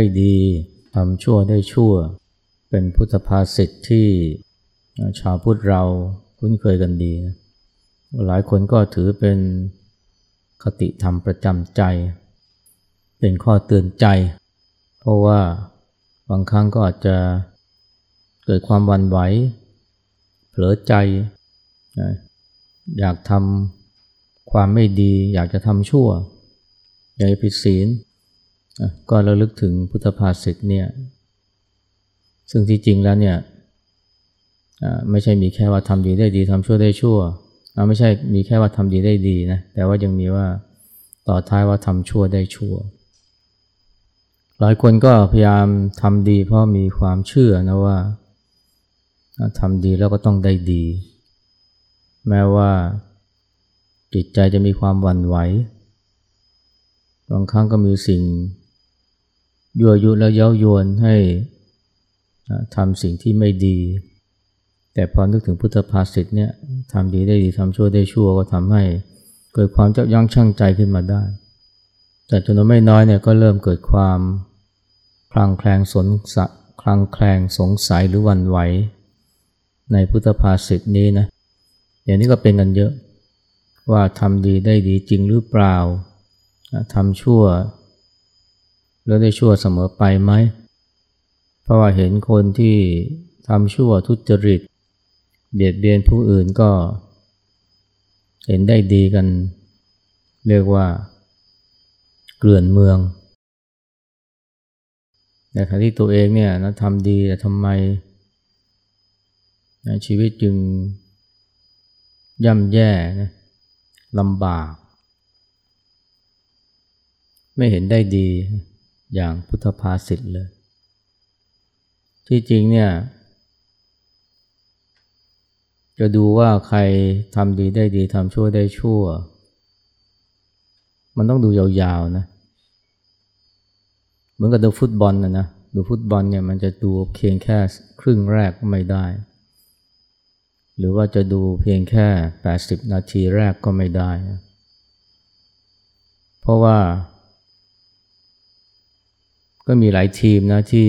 ได้ดีทำชั่วได้ชั่ว เป็นพุทธภาษิตที่ชาวพุทธเราคุ้นเคยกันดีนะหลายคนก็ถือเป็นคติธรรมประจำใจ เป็นข้อเตือนใจ เพราะว่าบางครั้งก็อาจจะเกิดความวันไหว เผลอใจ อยากทำความไม่ดี อยากจะทำชั่ว อยากผิดศีล ก็ระลึกถึงพุทธภาษิตเนี่ย ซึ่งที่จริงแล้วเนี่ยไม่ใช่มีแค่ว่าทำดีได้ดีทำชั่วได้ชั่ว ไม่ใช่มีแค่ว่าทำดีได้ดีนะ แต่ว่ายังมีว่าต่อท้ายว่าทำชั่วได้ชั่ว หลายคนก็พยายามทำดีเพราะมีความเชื่อนะว่าทำดีแล้วก็ต้องได้ดี แม้ว่าจิตใจจะมีความหวั่นไหว บางครั้งก็มีสิ่ง ยั่วยุและเย้ายวนให้ทำสิ่งที่ไม่ดี แต่พอนึกถึงพุทธภาษิตเนี่ยทำดีได้ดีทำชั่วได้ชั่วก็ทำให้เกิดความเจับยั้งชั่งใจขึ้นมาได้แต่จำนวนไม่น้อยเนี่ยก็เริ่มเกิดความคลางแคลงสนสะคลางแคลงสงสัยหรือวันไหว ในพุทธภาษิตนี้นะอย่างนี้ก็เป็นกันเยอะ ว่าทำดีได้ดีจริงหรือเปล่าทำชั่ว แล้วได้ชั่วเสมอไปไหม เพราะว่าเห็นคนที่ทำชั่วทุจริต เบียดเบียนผู้อื่นก็ เห็นได้ดีกัน เรียกว่า เกลื่อนเมืองแต่ขณะที่ตัวเองเนี่ยนะทำดีแต่ทำไมนะชีวิตจึงย่ำแย่นะลำบาก ไม่เห็นได้ดี อย่างพุทธภาษิตเลย ที่จริงเนี่ยจะดูว่าใครทำดีได้ดีทำชั่วได้ชั่ว มันต้องดูยาวๆนะ เหมือนกับดูฟุตบอลนะนะ ดูฟุตบอลเนี่ยมันจะดูเพียงแค่ครึ่งแรกก็ไม่ได้ หรือว่าจะดูเพียงแค่ 80 นาทีแรกก็ไม่ได้เพราะว่า ก็มีหลายทีมนะที่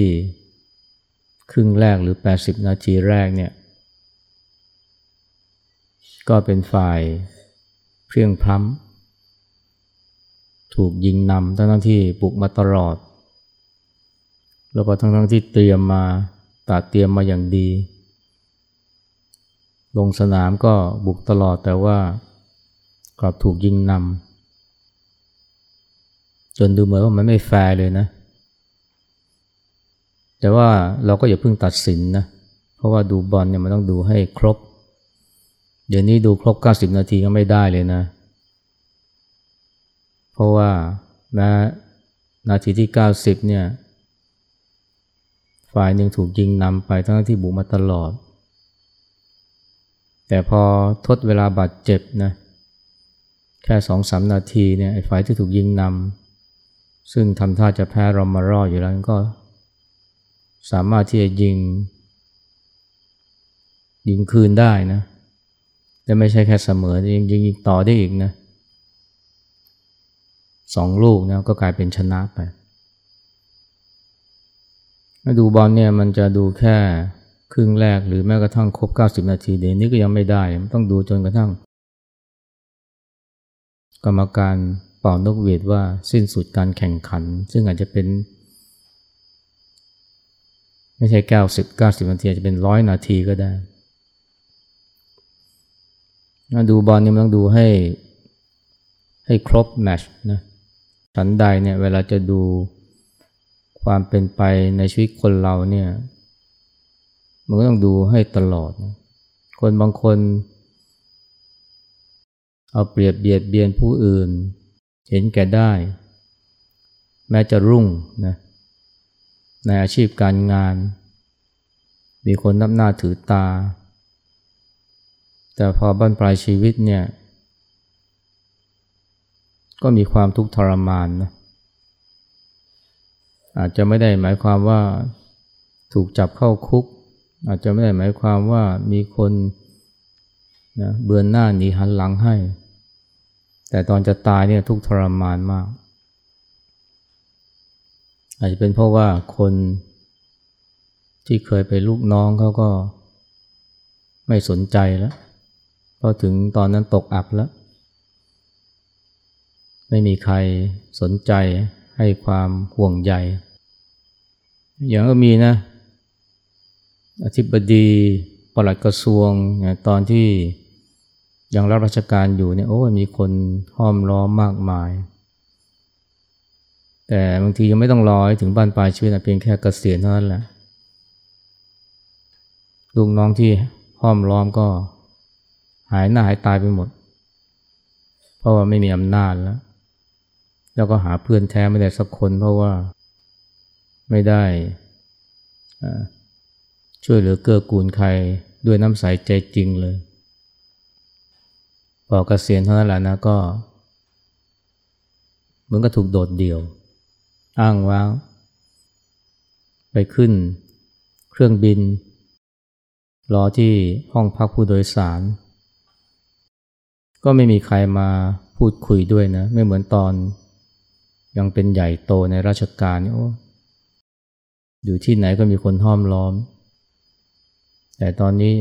ครึ่งแรกหรือ 80 นาทีแรกเนี่ยก็เป็นฝ่ายเพียงพล้ำถูกยิงนำทั้งที่บุกมาตลอด แล้วก็ทั้งทั้งที่เตรียมมาตัดเตรียมมาอย่างดี ลงสนามก็บุกตลอดแต่ว่ากลับถูกยิงนำจนดูเหมือนว่ามันไม่แฟร์เลยนะเแต่ว่าเราก็อย่าเพิ่งตัดสินนะ เพราะว่าดูบอลเนี่ยมันต้องดูให้ครบ เดี๋ยวนี้ดูครบ 90 นาทีก็ไม่ได้เลยนะ เพราะว่าแม้นาทีที่ 90 เนี่ย ฝ่ายหนึ่งถูกยิงนำไปทั้งที่บุกมาตลอด แต่พอทดเวลาบาดเจ็บนะแค่สองสามนาทีเนี่ยไอ้ฝ่ายที่ถูกยิงนำซึ่งทำท่าจะแพ้รอมารออยู่แล้วก็ สามารถที่จะยิง ยิงคืนได้นะแต่ไม่ใช่แค่เสมอยิงยิงต่อได้อีกนะสองลูกนะก็กลายเป็นชนะไปมาดูบอลเนี่ยมันจะดูแค่ครึ่งแรกหรือแม้กระทั่งครบ 90 นาทีเดี๋ยวนี้ก็ยังไม่ได้มันต้องดูจนกระทั่ง กรรมการเป่านกหวีดว่าสิ้นสุดการแข่งขัน ซึ่งอาจจะเป็น ไม่ใช่เก้าสิบเก้าสิบนาทีจะเป็นร้อยนาทีก็ได้ดูบอลนี่มันต้องดูให้ให้ครบแมชนะฉันใดเนี่ยเวลาจะดูความเป็นไปในชีวิตคนเราเนี่ยมันก็ต้องดูให้ตลอดนะคนบางคน เอาเปรียบเบียดเบียนผู้อื่น เห็นแก่ได้ แม้จะรุ่งนะ ในอาชีพการงาน มีคนนับหน้าถือตา แต่พอบั้นปลายชีวิตเนี่ย ก็มีความทุกข์ทรมานนะอาจจะไม่ได้หมายความว่าถูกจับเข้าคุก อาจจะไม่ได้หมายความว่ามีคนนะเบือนหน้าหนีหันหลังให้ แต่ตอนจะตายเนี่ยทุกทรมานมาก อาจจะเป็นเพราะว่าคนที่เคยเป็นลูกน้องเขาก็ไม่สนใจแล้วพอถึงตอนนั้นตกอับแล้ว ไม่มีใครสนใจให้ความห่วงใยอย่างก็มีนะอธิบดีปลัดกระทรวงเนี่ยตอนที่ยังรับราชการอยู่เนี่ยโอ้มีคนห้อมล้อมมากมาย แต่บางทียังไม่ต้องรอถึงบ้านปลายชีวิตนะเพียงแค่เกษียณเท่านั้นแหละลูกน้องที่ห้อมล้อมก็หายหน้าหายตายไปหมด เพราะว่าไม่มีอำนาจแล้ว แล้วก็หาเพื่อนแท้ไม่ได้สักคนเพราะว่าไม่ได้ช่วยเหลือเกื้อกูลใครด้วยน้ำใสใจจริงเลยพอเกษียณเท่านั้นแหละนะก็ เหมือนก็ถูกโดดเดี่ยว อ้างว้าง ไปขึ้น เครื่องบิน รอที่ห้องพักผู้โดยสาร ก็ไม่มีใครมาพูดคุยด้วยนะ ไม่เหมือนตอน ยังเป็นใหญ่โตในราชการโอ้อยู่ที่ไหนก็มีคนห้อมล้อม แต่ตอนนี้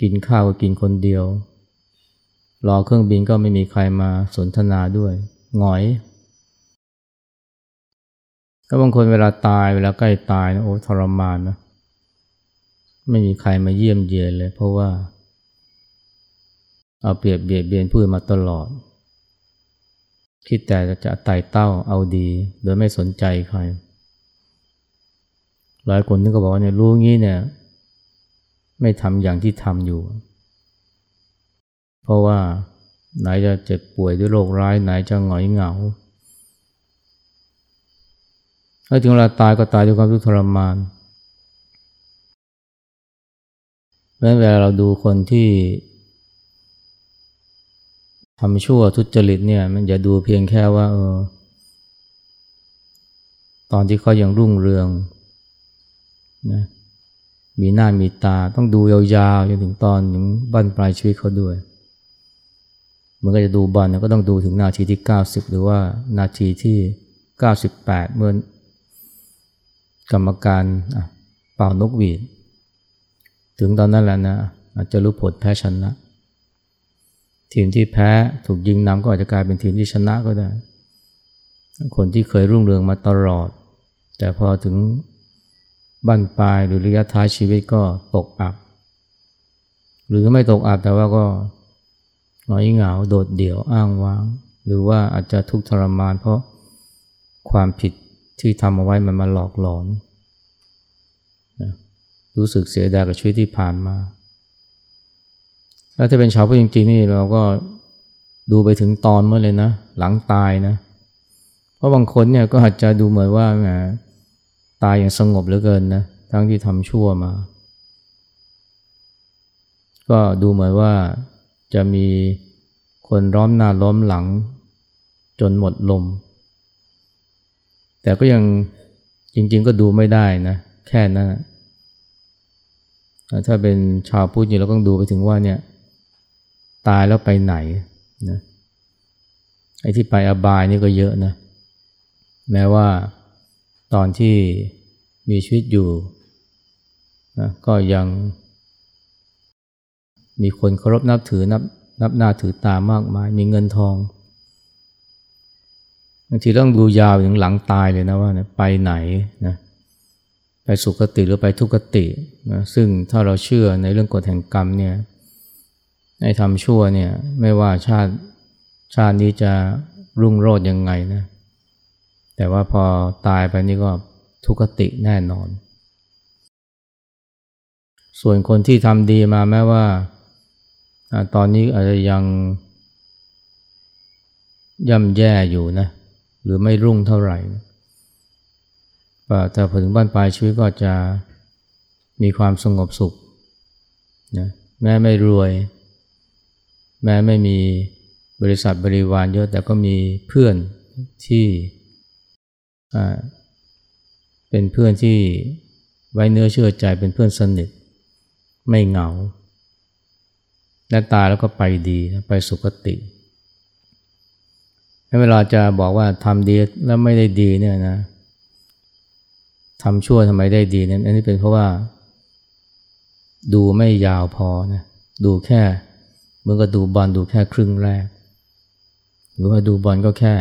กินข้าวก็กินคนเดียว รอเครื่องบินก็ไม่มีใครมาสนทนาด้วยหงอย แล้วบางคนเวลาตายเวลาใกล้ตายนะโอ้ทรมานนะไม่มีใครมาเยี่ยมเยียนเลย เพราะว่า เอาเปรียบเบียดเบียนผู้มาตลอด คิดแต่จะไต่เต้าเอาดี โดยไม่สนใจใคร หลายคนนึกก็บอกว่าเนี่ยรู้งี้เนี่ย ไม่ทำอย่างที่ทำอยู่ เพราะว่าไหนจะเจ็บป่วยด้วยโรคร้ายไหนจะหงอยเหงา ถ้าถึงเวลาตายก็ตายด้วยความทุกข์ทรมานแม้เวลาเราดูคนที่ทำชั่วทุจริตเนี่ย มันอย่าดูเพียงแค่ว่าเออตอนที่เขายังรุ่งเรืองนะมีหน้ามีตาต้องดูยาวๆจนถึงตอนถึงบั้นปลายชีวิตเขาด้วยมื่อก็จะดูบอลก็ต้องดูถึงนาทีที่ 90 หรือว่านาทีที่ 98 เมื่อ กรรมการเป่านกหวีด ถึงตอนนั้นแหละนะอาจจะรู้ผลแพ้ชนะ ทีมที่แพ้ถูกยิงนำก็อาจจะกลายเป็นทีมที่ชนะก็ได้ คนที่เคยรุ่งเรืองมาตลอด แต่พอถึงบั้นปลายหรือระยะท้ายชีวิตก็ตกอับ หรือไม่ตกอับแต่ว่าก็หงอยเหงาโดดเดี่ยวอ้างว้าง หรือว่าอาจจะทุกข์ทรมานเพราะความผิด ที่ทำเอาไว้มันมาหลอกหลอนรู้สึกเสียดายกับชีวิตที่ผ่านมา แล้วถ้าเป็นชาวพุทธจริงๆนี่เราก็ดูไปถึงตอนเมื่อเลยนะ หลังตายนะ เพราะบางคนเนี่ยก็อาจจะดูเหมือนว่าแหมตายอย่างสงบเหลือเกินนะ ทั้งที่ทำชั่วมา ก็ดูเหมือนว่าจะมีคนร้อมหน้าล้อมหลังจนหมดลม แต่ก็ยังจริง ๆ ก็ดูไม่ได้นะ แค่นั้นถ้าเป็นชาวพุทธเราต้องดูไปถึงว่าเนี่ย ตายแล้วไปไหนนะไอ้ที่ไปอบายนี่ก็เยอะนะ แม้ว่าตอนที่มีชีวิตอยู่นะก็ยัง มีคนเคารพนับถือนับนับหน้าถือตามากมาย มีเงินทอง บางทีต้องดูยาวถึงหลังตายเลยนะว่าไปไหนนะไปสุคติหรือไปทุกตินะซึ่งถ้าเราเชื่อในเรื่องกฎแห่งกรรมเนี่ยให้ทำชั่วเนี่ยไม่ว่าชาติชาตินี้จะรุ่งโรจน์ยังไงนะแต่ว่าพอตายไปนี่ก็ทุกติแน่นอน ส่วนคนที่ทำดีมาแม้ว่า ตอนนี้อาจจะยังย่ำแย่อยู่นะ หรือไม่รุ่งเท่าไหร่แต่พอถึงบ้านปลายชีวิตก็จะมีความสงบสุขนะแม้ไม่รวย แม้ไม่มีบริษัทบริวารเยอะแต่ก็มีเพื่อนที่เป็นเพื่อนที่ไว้เนื้อเชื่อใจเป็นเพื่อนสนิท ไม่เหงา และตายแล้วก็ไปดีไปสุคติ เวลาจะบอกว่าทำดีแล้วไม่ได้ดีเนี่ยนะทำชั่วทำไมได้ดีเนี่ยอันนี้เป็นเพราะว่า ดูไม่ยาวพอนะดูแค่เมื่อก็ดูบอลดูแค่ครึ่งแรก หรือว่าดูบอลก็แค่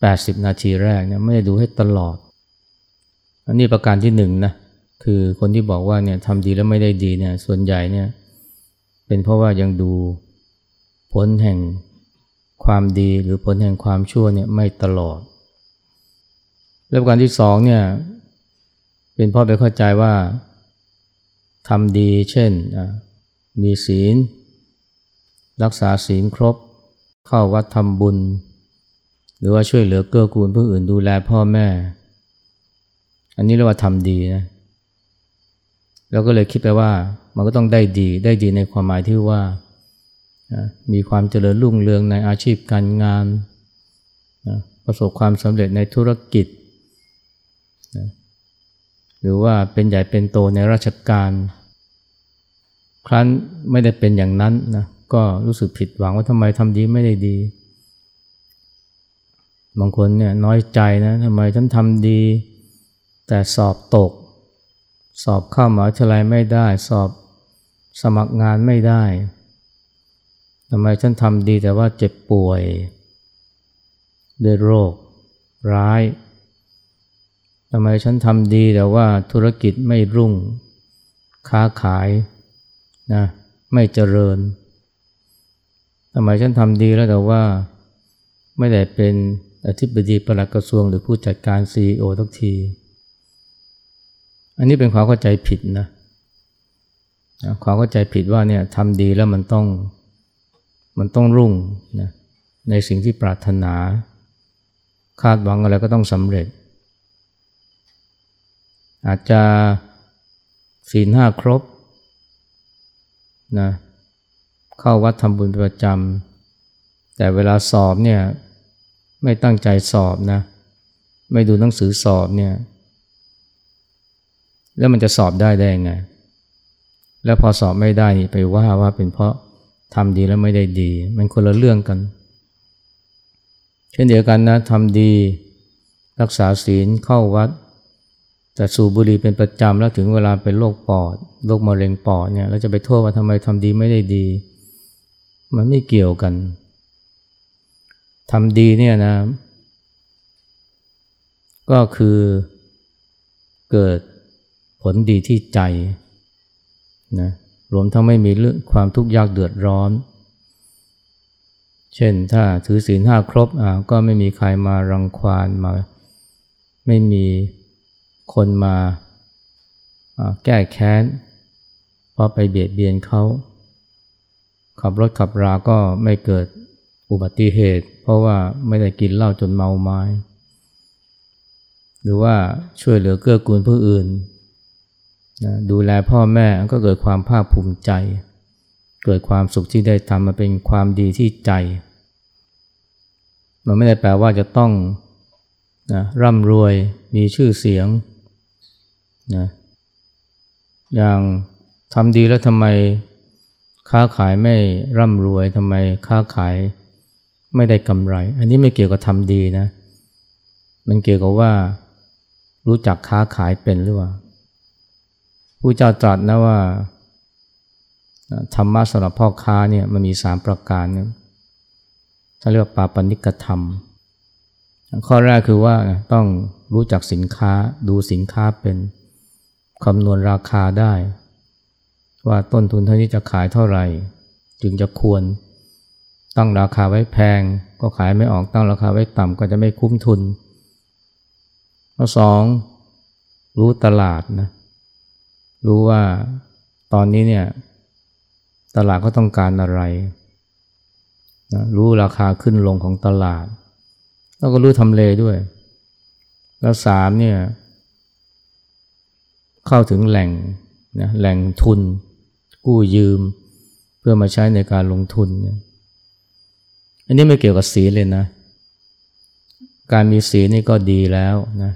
แปดสิบนาทีแรกเนี่ยไม่ได้ดูให้ตลอด อันนี้ประการที่หนึ่งนะคือคนที่บอกว่าเนี่ยทำดีแล้วไม่ได้ดีเนี่ยส่วนใหญ่เนี่ยเป็นเพราะว่ายังดูผลแห่ง ความดีหรือผลแห่งความชั่วเนี่ยไม่ตลอด แล้วประการที่สองเนี่ยเป็นพราะไปเข้าใจว่าทำดีเช่นมีศีล รักษาศีลครบ เข้าวัดทำบุญ หรือว่าช่วยเหลือเกื้อกูลผู้อื่นดูแลพ่อแม่ อันนี้เรียกว่าทำดีนะแล้วก็เลยคิดไปว่ามันก็ต้องได้ดีได้ดีในความหมายที่ว่า มีความเจริญรุ่งเรืองในอาชีพการงานประสบความสำเร็จในธุรกิจหรือว่าเป็นใหญ่เป็นโตในราชการ ครั้นไม่ได้เป็นอย่างนั้นนะก็รู้สึกผิดหวังว่าทำไมทำดีไม่ได้ดี บางคนเนี่ยน้อยใจนะทำไมฉันทำดี แต่สอบตก สอบเข้ามหาวิทยาลัยไม่ได้ สอบสมัครงานไม่ได้ ทำไมฉันทำดีแต่ว่าเจ็บป่วยด้วยโรค ร้ายทำไมฉันทำดีแต่ว่าธุรกิจไม่รุ่ง ค้าขายนะไม่เจริญทำไมฉันทำดีแล้วแต่ว่าไม่ได้เป็นอธิบดีประหลัดกระทรวงหรือผู้จัดการซีอทุกที อันนี้เป็นความเข้าใจผิดนะความเข้าใจผิดว่าเนี่ยทำดีแล้วมันต้อง มันต้องรุ่งนะในสิ่งที่ปรารถนา คาดหวังอะไรก็ต้องสำเร็จ อาจจะศีลห้าครบนะเข้าวัดทำบุญประจำแต่เวลาสอบเนี่ยไม่ตั้งใจสอบนะ ไม่ดูหนังสือสอบเนี่ย แล้วมันจะสอบได้ได้ไง แล้วพอสอบไม่ได้นี่ไปว่าว่าเป็นเพราะ ทำดีแล้วไม่ได้ดี มันคนละเรื่องกัน เช่นเดียวกันนะทำดีรักษาศีลเข้าวัด แต่สูบบุหรี่เป็นประจำแล้วถึงเวลาเป็นโรคปอดโรคมะเร็งปอดเนี่ยเราจะไปโทษว่าทำไมทำดีไม่ได้ดี มันไม่เกี่ยวกันทำดีเนี่ยนะ ก็คือเกิดผลดีที่ใจนะ รวมทั้งไม่มีเรื่องความทุกข์ยากเดือดร้อน เช่นถ้าถือศีลห้าครบอ่าก็ไม่มีใครมารังควานมา ไม่มีคนมาแก้แค้นเพราะไปเบียดเบียนเขา ขับรถขับราก็ไม่เกิดอุบัติเหตุ เพราะว่าไม่ได้กินเหล้าจนเมาไม้ หรือว่าช่วยเหลือเกื้อกูลผู้อื่น นะดูแลพ่อแม่ก็เกิดความภาคภูมิใจ เกิดความสุขที่ได้ทำมาเป็นความดีที่ใจ มันไม่ได้แปลว่าจะต้องนะร่ำรวยมีชื่อเสียงนะอย่างทำดีแล้วทำไมค้าขายไม่ร่ำรวยทำไมค้าขายไม่ได้กำไร อันนี้ไม่เกี่ยวกับทำดีนะ มันเกี่ยวกับว่ารู้จักค้าขายเป็นหรือเปล่า ผู้เจ้าตรัสนะว่าธรรมะสำหรับพ่อค้าเนี่ยมันมีสามประการนะถ้าเรียกว่าปาปนิกธรรม ข้อแรกคือว่าต้องรู้จักสินค้าดูสินค้าเป็นคำนวณราคาได้ ว่าต้นทุนเท่านี้จะขายเท่าไหร่ จึงจะควรตั้งราคาไว้แพง ก็ขายไม่ออกตั้งราคาไว้ต่ำก็จะไม่คุ้มทุนข้อสองรู้ตลาดนะ รู้ว่าตอนนี้เนี่ยตลาดก็ต้องการอะไรนะรู้ราคาขึ้นลงของตลาด แล้วก็รู้ทำเลด้วย แล้วสามเนี่ยเข้าถึงแหล่งนะแหล่งทุน กู้ยืม เพื่อมาใช้ในการลงทุนเนี่ยอันนี้ไม่เกี่ยวกับสีเลยนะ การมีสีนี่ก็ดีแล้วนะ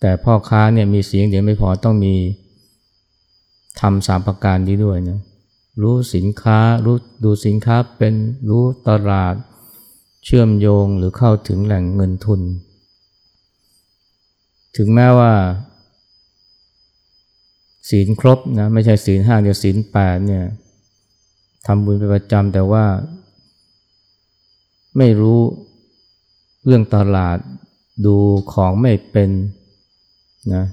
แต่พ่อค้าเนี่ยมีสีอย่างเดียวไม่พอต้องมี ทำสามประการนี้ด้วยนะรู้สินค้ารู้ดูสินค้าเป็นรู้ตลาด เชื่อมโยงหรือเข้าถึงแหล่งเงินทุน ถึงแม้ว่า ศีลครบนะไม่ใช่ศีลห้าเดียวศีลแปดเนี่ยทำบุญเป็นประจำแต่ว่า ไม่รู้เรื่องตลาดดูของไม่เป็นนะ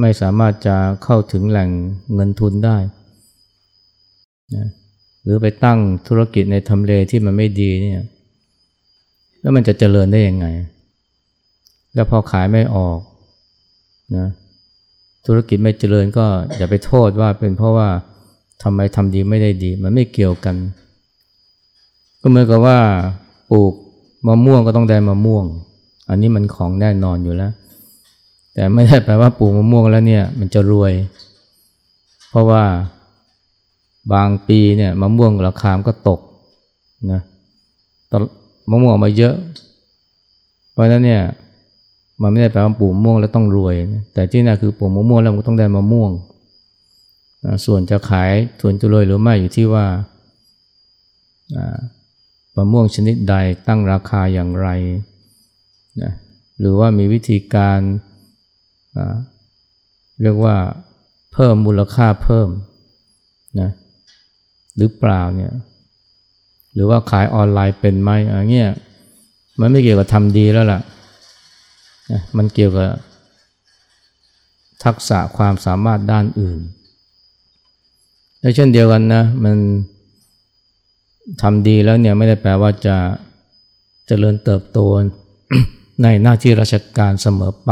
ไม่สามารถจะเข้าถึงแหล่งเงินทุนได้นะหรือไปตั้งธุรกิจในทำเลที่มันไม่ดีเนี่ยแล้วมันจะเจริญได้ยังไง แล้วพอขายไม่ออกนะธุรกิจไม่เจริญก็อย่าไปโทษว่าเป็นเพราะว่าทำไมทำดีไม่ได้ดี มันไม่เกี่ยวกัน ก็เหมือนกับว่าปลูกมะม่วงก็ต้องได้มะม่วง อันนี้มันของแน่นอนอยู่แล้ว แต่ไม่ได้แปลว่าปลูกมะม่วงแล้วเนี่ยมันจะรวย เพราะว่าบางปีเนี่ยมะม่วงราคามก็ตกนะมะม่วงออกมาเยอะ เพราะนั้นเนี่ยมันไม่ได้แปลว่าปลูกมะม่วงแล้วต้องรวย แต่ที่น่าคือปลูกมะม่วงแล้วมันต้องได้มะม่วงส่วนจะขายส่วนจะรวยหรือไม่อยู่ที่ว่ามะม่วงชนิดใดตั้งราคาอย่างไรนะหรือว่ามีวิธีการ เรียกว่าเพิ่มมูลค่าเพิ่มนะหรือเปล่าเนี่ยหรือว่าขายออนไลน์เป็นไหมอะไรเงี้ยมันไม่เกี่ยวกับทำดีแล้วล่ะนะมันเกี่ยวกับทักษะความสามารถด้านอื่นและเช่นเดียวกันนะมันทำดีแล้วเนี่ยไม่ได้แปลว่าจะจะเจริญเติบโตในหน้าที่ราชการเสมอไป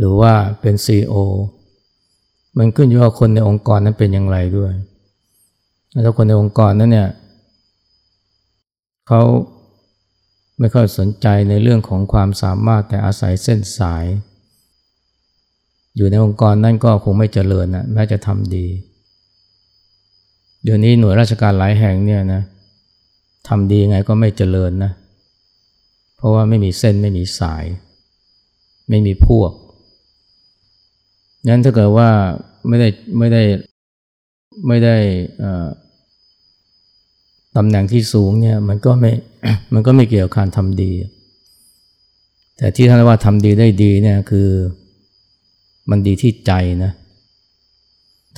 หรือว่าเป็น CEO มันขึ้นอยู่ว่าคนในองค์กรนั้นเป็นอย่างไรด้วยถ้าคนในองค์กรนั้นเนี่ยเขาไม่ค่อยสนใจในเรื่องของความสามารถแต่อาศัยเส้นสาย อยู่ในองค์กรนั่นก็คงไม่เจริญนะแม้จะทำดี เดี๋ยวนี้หน่วยราชการหลายแห่งเนี่ยนะทำดีไงก็ไม่เจริญนะ เพราะว่าไม่มีเส้นไม่มีสาย ไม่มีพวก งั้นถ้าเกิดว่าไม่ได้ไม่ได้ไม่ได้ตำแหน่งที่สูงเนี่ยมันก็ไม่มันก็ไม่เกี่ยวกับการทำดี แต่ที่ท่านว่าทำดีได้ดีเนี่ยคือมันดีที่ใจนะ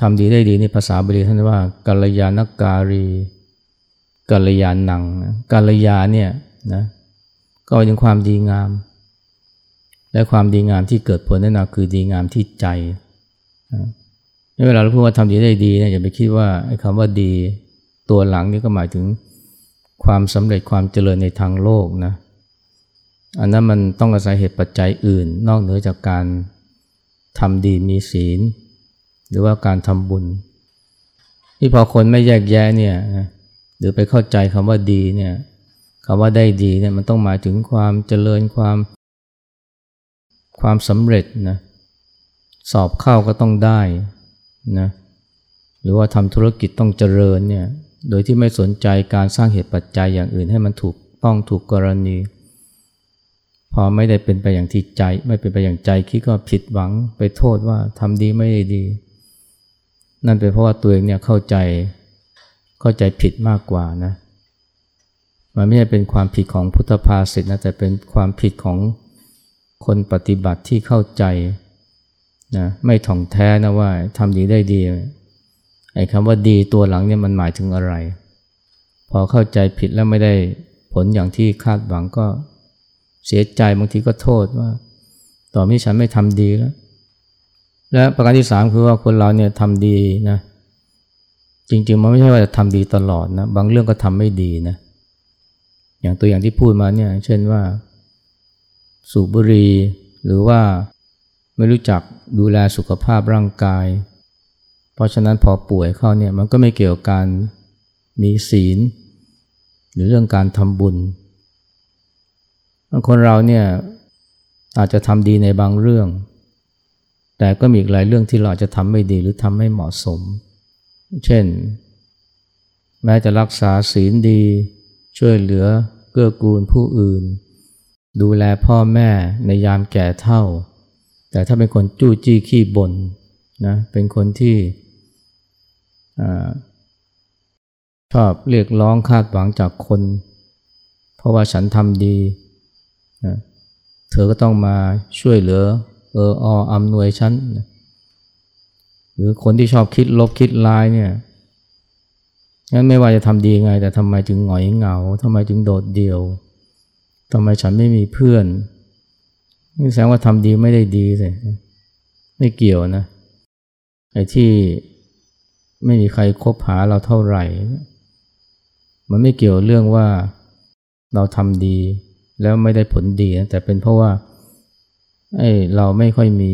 ทำดีได้ดีในภาษาบาลีท่านว่ากัลยาณการีกัลยาณังกัลยาเนี่ยนะก็เป็นความดีงาม และความดีงามที่เกิดผลนั่นคือดีงามที่ใจเวลาเราพูดว่าทำดีได้ดีเนี่ยอย่าไปคิดว่าไอ้คำว่าดีตัวหลังนี่ก็หมายถึงความสำเร็จความเจริญในทางโลกนะอันนั้นมันต้องอาศัยเหตุปัจจัยอื่น นอกเหนือจากการทำดีมีศีล หรือว่าการทำบุญ ที่พอคนไม่แยกแยะเนี่ยหรือไปเข้าใจคำว่าดีเนี่ยคำว่าได้ดีเนี่ยมันต้องหมายถึงความเจริญความ ความสำเร็จนะสอบเข้าก็ต้องได้นะหรือว่าทำธุรกิจต้องเจริญเนี่ยโดยที่ไม่สนใจการสร้างเหตุปัจจัยอย่างอื่นให้มันถูกต้องถูกกรณี พอไม่ได้เป็นไปอย่างที่ใจ ไม่เป็นไปอย่างใจคิดก็ผิดหวังไปโทษว่าทำดีไม่ได้ดี นั่นเป็นเพราะว่าตัวเองเนี่ยเข้าใจเข้าใจผิดมากกว่านะมันไม่ใช่เป็นความผิดของพุทธภาษิตนะแต่เป็นความผิดของ คนปฏิบัติที่เข้าใจนะไม่ถ่องแท้นะว่าทำดีได้ดีไอ้คำว่าดีตัวหลังเนี่ยมันหมายถึงอะไร พอเข้าใจผิดแล้วไม่ได้ผลอย่างที่คาดหวังก็เสียใจบางทีก็โทษว่า ต่อนี้ฉันไม่ทำดีแล้ว และประการที่สามคือว่าคนเราเนี่ยทำดีนะ จริงๆมันไม่ใช่ว่าจะทำดีตลอดนะ บางเรื่องก็ทำไม่ดีนะ อย่างตัวอย่างที่พูดมาเนี่ย เช่นว่า สูบบุหรี่หรือว่าไม่รู้จักดูแลสุขภาพร่างกาย เพราะฉะนั้นพอป่วยเข้าเนี่ยมันก็ไม่เกี่ยวกับการมีศีล หรือเรื่องการทำบุญบางคนเราเนี่ยอาจจะทำดีในบางเรื่อง แต่ก็มีอีกหลายเรื่องที่เราจะทำไม่ดีหรือทำไม่เหมาะสม เช่น แม้จะรักษาศีลดี ช่วยเหลือเกื้อกูลผู้อื่น ดูแลพ่อแม่ในยามแก่เท่า แต่ถ้าเป็นคนจู้จี้ขี้บ่นนะเป็นคนที่ชอบเรียกร้องคาดหวังจากคน เพราะว่าฉันทำดีนะเธอก็ต้องมาช่วยเหลือเออออำนวยฉันนะหรือคนที่ชอบคิดลบคิดร้ายเนี่ยงั้นไม่ว่าจะทำดีไง แต่ทำไมจึงหงอยเหงาทำไมจึงโดดเดี่ยว ทำไมฉันไม่มีเพื่อนนี่แสดงว่าทำดีไม่ได้ดีเลยไม่เกี่ยวนะไอ้ที่ไม่มีใครคบหาเราเท่าไหร่ มันไม่เกี่ยวเรื่องว่าเราทำดี แล้วไม่ได้ผลดีนะแต่เป็นเพราะว่าไอ้เราไม่ค่อยมี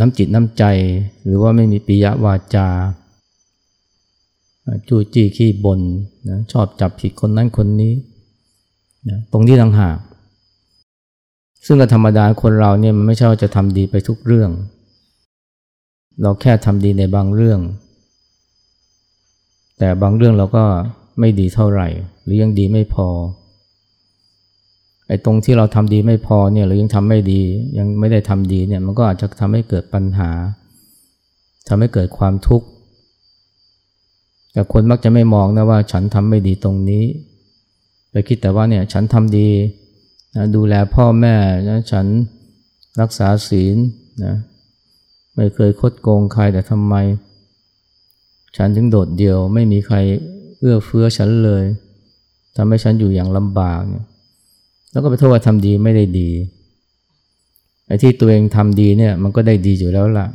น้ำจิตน้ำใจ หรือว่าไม่มีปิยวาจา จู้จี้ขี้บนนะชอบจับผิดคนนั้นคนนี้นะตรงที่ต่างหาก ซึ่งก็ธรรมดาคนเราเนี่ยมันไม่ใช่ว่าจะทำดีไปทุกเรื่อง เราแค่ทำดีในบางเรื่อง แต่บางเรื่องเราก็ไม่ดีเท่าไหร่ หรือยังดีไม่พอไอ้ตรงที่เราทำดีไม่พอเนี่ยหรือยังทำไม่ดียังไม่ได้ทำดีเนี่ยมันก็อาจจะทำให้เกิดปัญหาทำให้เกิดความทุกข์ แต่คนมักจะไม่มองนะว่าฉันทำไม่ดีตรงนี้ ไปคิดแต่ว่าเนี่ยฉันทำดีนะดูแลพ่อแม่นะฉันรักษาศีลนะไม่เคยคดโกงใครแต่ทำไม ฉันถึงโดดเดี่ยว ไม่มีใครเอื้อเฟื้อฉันเลยทำให้ฉันอยู่อย่างลำบากเนี่ยแล้วก็ไปโทษว่าทำดีไม่ได้ดีไอ้ที่ตัวเองทำดีเนี่ยมันก็ได้ดีอยู่แล้วล่ะ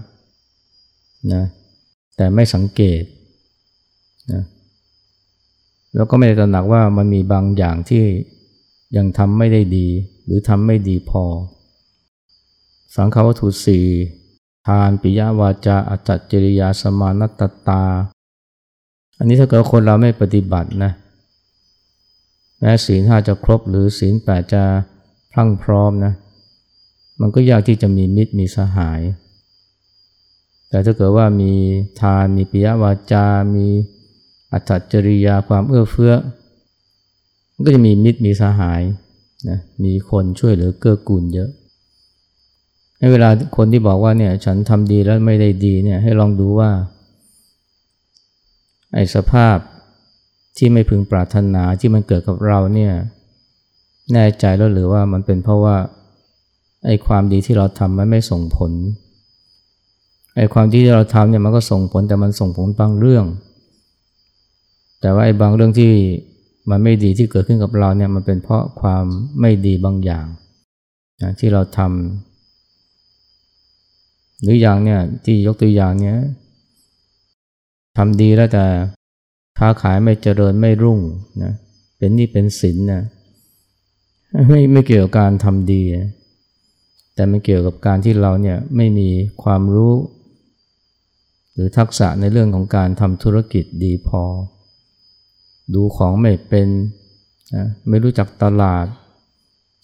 นะแต่ไม่สังเกต นะแล้วก็ไม่ได้ตระหนักว่ามันมีบางอย่างที่ยังทำไม่ได้ดี หรือทำไม่ดีพอ สังฆวัตถุสี่ทานปิยวาจาอัจจริยาสมานัตตา อันนี้ถ้าเกิดคนเราไม่ปฏิบัตินะแม้ศีลห้าจะครบหรือศีลแปดจะพรั่งพร้อมนะ มันก็ยากที่จะมีมิตรมีสหาย แต่ถ้าเกิดว่ามีทานมีปิยวาจา มี อัตจริยาความเอื้อเฟื้อ ก็จะมีมิตรมีสหายนะมีคนช่วยเหลือเกื้อกูลเยอะ ในเวลาคนที่บอกว่าเนี่ยฉันทำดีแล้วไม่ได้ดีเนี่ยให้ลองดูว่าไอ้สภาพที่ไม่พึงปรารถนาที่มันเกิดกับเราเนี่ยแน่ใจแล้วหรือว่ามันเป็นเพราะว่าไอ้ความดีที่เราทำมันไม่ส่งผลไอ้ความดีที่เราทำเนี่ยมันก็ส่งผลแต่มันส่งผลบางเรื่อง แต่ว่าไอ้บางเรื่องที่มันไม่ดีที่เกิดขึ้นกับเราเนี่ยมันเป็นเพราะความไม่ดีบางอย่างนะที่เราทำหรืออย่างเนี่ยที่ยกตัวอย่างเนี่ยทำดีแล้วแต่ค้าขายไม่เจริญไม่รุ่งนะเป็นนี่เป็นสินนะไม่ไม่เกี่ยวกับการทำดีแต่ไม่เกี่ยวกับการที่เราเนี่ยไม่มีความรู้ หรือทักษะในเรื่องของการทำธุรกิจดีพอ ดูของไม่เป็นนะไม่รู้จักตลาด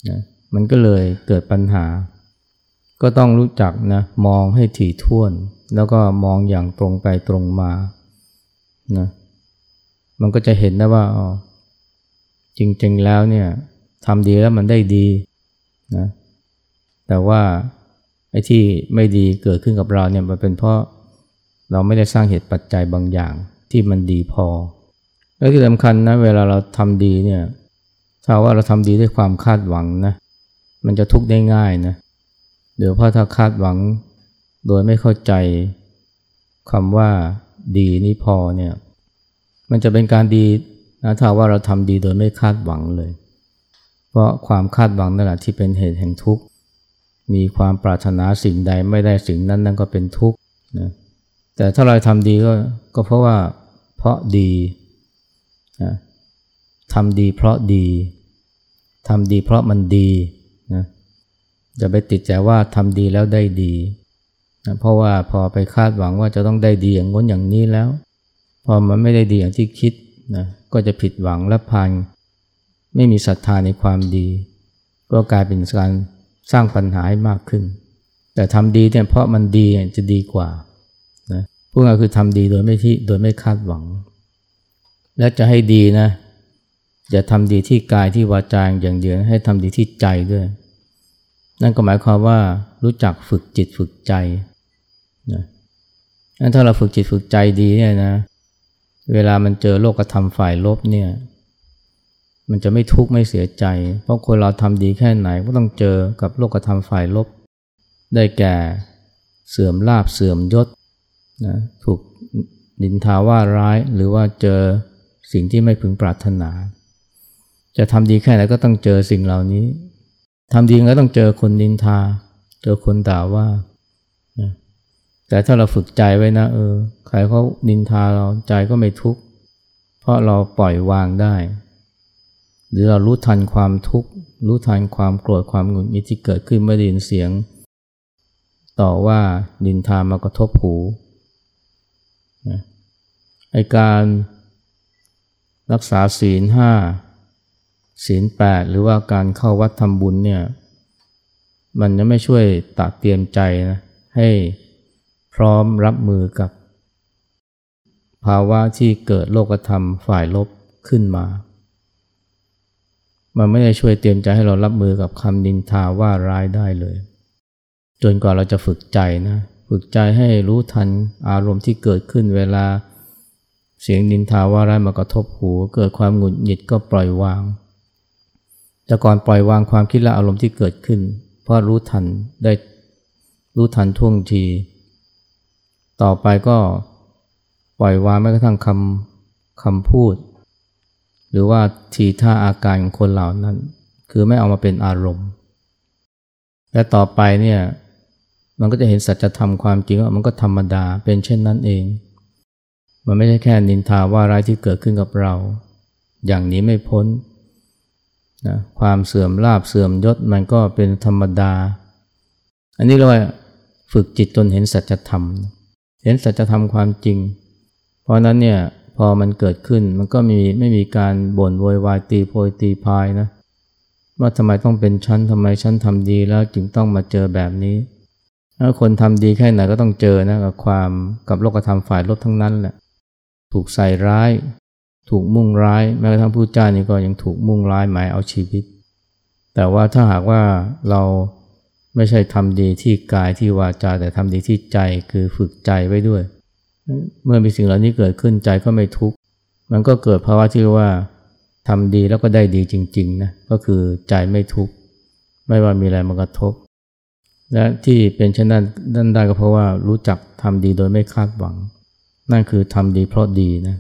นะมันก็เลยเกิดปัญหา ก็ต้องรู้จักนะมองให้ถี่ถ้วน แล้วก็มองอย่างตรงไปตรงมานะมันก็จะเห็นนะว่าอ๋อจริงๆแล้วเนี่ยทำดีแล้วมันได้ดีนะแต่ว่าไอ้ที่ไม่ดีเกิดขึ้นกับเราเนี่ยมันเป็นเพราะเราไม่ได้สร้างเหตุปัจจัยบางอย่างที่มันดีพอ แล้วที่สำคัญนะเวลาเราทำดีเนี่ยถ้าว่าเราทำดีด้วยความคาดหวังนะมันจะทุกข์ได้ง่ายนะเดี๋ยวพอถ้าคาดหวังโดยไม่เข้าใจคำว่าดีนี่พอเนี่ยมันจะเป็นการดีนะถ้าว่าเราทำดีโดยไม่คาดหวังเลย เพราะความคาดหวังนั่นแหละที่เป็นเหตุแห่งทุกข์มีความปรารถนาสิ่งใดไม่ได้สิ่งนั้นนั่นก็เป็นทุกข์นะแต่ถ้าเราทำดีก็ก็เพราะว่าเพราะดี ทำดีเพราะดีทำดีเพราะมันดีนะจะไปติดใจว่าทำดีแล้วได้ดีนะเพราะว่าพอไปคาดหวังว่าจะต้องได้ดีอย่างง้นอย่างนี้แล้ว พอมันไม่ได้ดีอย่างที่คิดนะก็จะผิดหวังและพันไม่มีศรัทธาในความดี ก็กลายเป็นการสร้างปัญหาให้มากขึ้น แต่ทำดีเนี่ยเพราะมันดีจะดีกว่านะพวกเราคือทำดีโดยไม่ที่โดยไม่คาดหวัง และจะให้ดีนะอย่าทำดีที่กายที่วาจาอย่างเดียวให้ทำดีที่ใจด้วย นั่นก็หมายความว่ารู้จักฝึกจิตฝึกใจนะถ้าเราฝึกจิตฝึกใจดีเนี่ยนะ เวลามันเจอโลกธรรมฝ่ายลบเนี่ย มันจะไม่ทุกข์ไม่เสียใจ เพราะคนเราทำดีแค่ไหนก็ต้องเจอกับโลกธรรมฝ่ายลบ ได้แก่เสื่อมลาบเสื่อมยศนะถูกนินทาว่าร้ายหรือว่าเจอ สิ่งที่ไม่พึงปรารถนา จะทำดีแค่ไหนก็ต้องเจอสิ่งเหล่านี้ทำดีก็ต้องเจอคนนินทา เจอคนด่าว่านะแต่ถ้าเราฝึกใจไว้นะเออใครเขานินทาเราใจก็ไม่ทุกข์เพราะเราปล่อยวางได้ หรือเรารู้ทันความทุกข์รู้ทันความโกรธความหงุดหงิดที่เกิดขึ้นเมื่อได้ยินเสียง ต่อว่านินทามากระทบหูนะไอการ รักษาศีลห้าศีลแปดหรือว่าการเข้าวัดทำบุญเนี่ยมันจะไม่ช่วยตักเตรียมใจนะให้พร้อมรับมือกับ ภาวะที่เกิดโลกธรรมฝ่ายลบขึ้นมา มันไม่ได้ช่วยเตรียมใจให้เรารับมือกับคำนินทาว่าร้ายได้เลย จนกว่าเราจะฝึกใจนะ ฝึกใจให้รู้ทันอารมณ์ที่เกิดขึ้นเวลา เสียงนินทาว่าร้ายมากระทบหูเกิดความหงุดหงิดก็ปล่อยวาง แต่ก่อนปล่อยวางความคิดและอารมณ์ที่เกิดขึ้น เพราะรู้ทันได้รู้ทันท่วงที ต่อไปก็ปล่อยวางแม้กระทั่งคำคำพูด หรือว่าทีท่าอาการของคนเหล่านั้น คือไม่เอามาเป็นอารมณ์ และต่อไปเนี่ยมันก็จะเห็นสัจธรรมความจริงว่ามันก็ธรรมดาเป็นเช่นนั้นเอง มันไม่ใช่แค่นินทาว่าร้ายที่เกิดขึ้นกับเรา อย่างนี้ไม่พ้นนะความเสื่อมลาบเสื่อมยศมันก็เป็นธรรมดา อันนี้เรียกว่าฝึกจิตจนเห็นสัจธรรม เห็นสัจธรรมความจริง เพราะนั้นเนี่ยพอมันเกิดขึ้นมันก็มีไม่มีการบ่นโวยวายตีโพยตีพายนะว่าทำไมต้องเป็นชั้นทำไมชั้นทำดีแล้วจึงต้องมาเจอแบบนี้ถ้าคนทำดีแค่ไหนก็ต้องเจอนะกับความกับโลกธรรมฝ่ายลบทั้งนั้นแหละ ถูกใส่ร้าย ถูกมุ่งร้าย แม้กระทั่งผู้จ้านี่ก็ยังถูกมุ่งร้ายหมายเอาชีวิต แต่ว่าถ้าหากว่าเราไม่ใช่ทำดีที่กายที่วาจาแต่ทำดีที่ใจคือฝึกใจไว้ด้วย เมื่อมีสิ่งเหล่านี้เกิดขึ้นใจก็ไม่ทุกข์มันก็เกิดภาวะที่ว่าทำดีแล้วก็ได้ดีจริงๆนะก็คือใจไม่ทุกข์ไม่ว่ามีอะไรมากระทบ และที่เป็นเช่นนั้นนั่นได้ก็เพราะว่ารู้จักทำดีโดยไม่คาดหวัง นั่นคือทำดีเพราะดีนะ